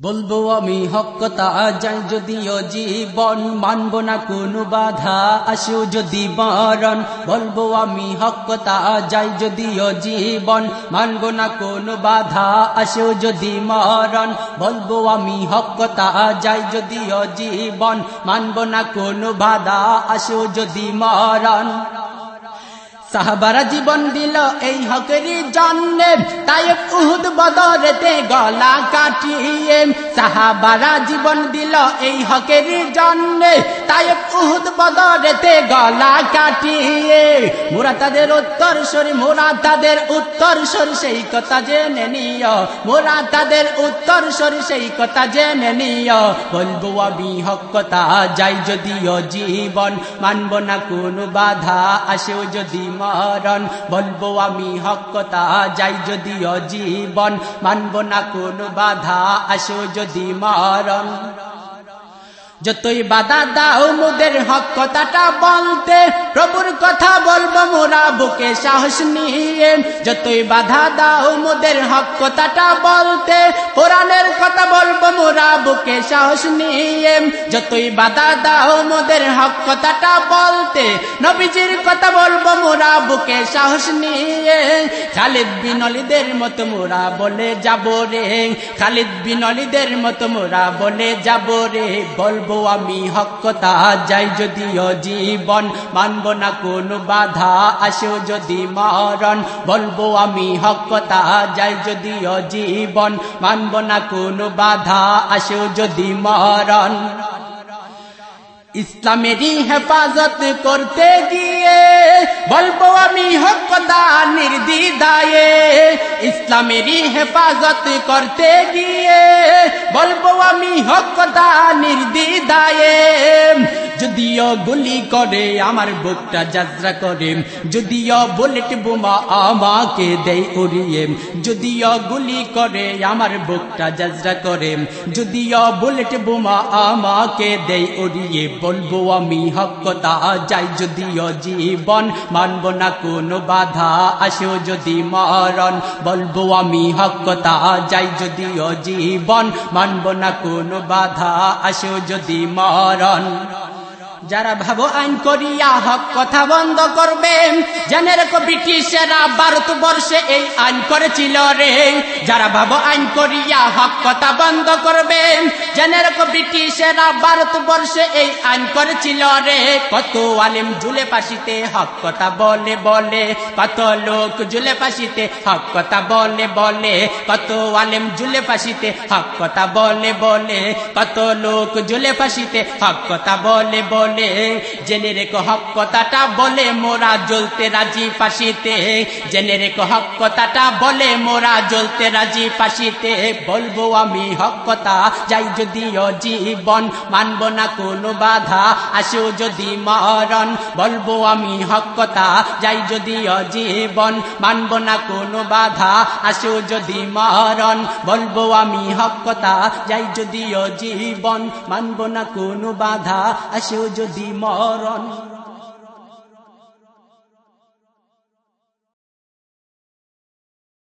বলব, আমি হকতা যাই যদিও জীবন মানব না, কোনো বাধা আসেও যদি মরণ বলব, আমি হকতা যাই যদিও জীবন মানব না, কোনো বাধা আসেও যদি মরণ। বলব, আমি হকতা যাই যদিও জীবন মানব না, কোনো বাধা আসেও যদি মরণ। সাহাবারা জীবন দিল এই হকেরই জন্যে। তাই উহুদ বদরেতে গলা কাটিয়ে সাহাবারা জীবন দিল এই হকেরই জন্যে। তাই উহুদ বদরেতে গলা কাটিয়ে। মোরা তাদের উত্তর সরি মোরা তাদের উত্তর সরি, সেই কথা জেনে নিও। মোরা তাদের উত্তর সরি, সেই কথা জেনে নিও। বলব আমি হকতা যাই যদিও জীবন মানব না, কোনো বাধা আসেও যদি মরণ। বলব আমি হকতা যাই যদি অজীবন মানব না, কোনো বাধা আসো যদি মরণ যতই বাধা দাও মুদের হক কথাটা বলতে, প্রভুর কথা বলব মোরা বুকে সাহস নিয়ে। যতই বাধা দাও মুদের হক কথাটা বলতে, কোরআনের কথা বলব মোরা বুকে সাহস নিয়ে। যতই বাধা দাও মোদের হক কথাটা বলতে, নবীজির কথা বলব মোরা বুকে সাহস নিয়ে। খালিদ বিনলিদের মতো মোরা বলে যাব রে, খালিদ বিনলিদের মতো মোরা বলে যাব রে, বলব বলব আমি হকতা যাই যদিও জীবন মানব না, কোনো বাধা আসেও যদি মরণ। বলব আমি হকতা যাই যদিও জীবন মানব না, কোনো বাধা আসেও যদি মরণ। ইসলামেরই হেফাজত করতে গিয়ে বলব আমি হকদা নির্দিদায়ে ইসলামেরই হেফাজত করতে গিয়ে বলব আমি হকদা নির্দিদায়ে যদিও গুলি করে, আমার বুকটা যাত্রা করে, যদিও বুলেট বোমা আমাকে দেয় উড়িয়ে, যদিও গুলি করে, আমার বুকটা যাত্রা করে, যদিও বুলেট বোমা আমাকে দেয় উড়িয়ে, বলব আমি হকতা যাই, যদিও জীবন মানব না, কোনো বাধা আসেও যদি মরণ, বলব আমি হকতা যাই, যদিও জীবন মানব না, কোনো বাধা আসেও যদি মরণ। যারা ভাবো আইন করিয়া হক কথা বন্ধ করবে, জেনে রেখো ব্রিটিশেরা ভারতবর্ষে এই আইন করেছিল রে। যারা ভাবো আইন করিয়া হক কথা বন্ধ করবে জেনে রেখো ব্রিটিশেরা ভারতবর্ষে এই আইন করেছিল রে। কত আলেম জুলে পাশিতে হক কথা বলে বলে। কত লোক জুলে পাশিতে হক কথা বলে বলে। কত আলেম জুলে পাশিতে হক কথা বলে বলে। কত লোক জুলে পাশিতে হক কথা বলে বলে। জেনে রেখো হক কথাটা বলে, মোরা জ্বলতে রাজি পাশিতে জেনে রেখো হক কথাটা বলে, মোরা জ্বলতে রাজি পাশিতে বলব আমি হক কথা, যাই যদি জীবন, মানব না কোনো বাধা। আসেও যদি মরণ, বলব আমি হক কথা, যাই যদি জীবন মানব না কোনো বাধা। আসেও যদি মরণ, বলব আমি হক কথা, যাই যদি জীবন মানব না কোনো বাধা। আসেও যদি মরণ।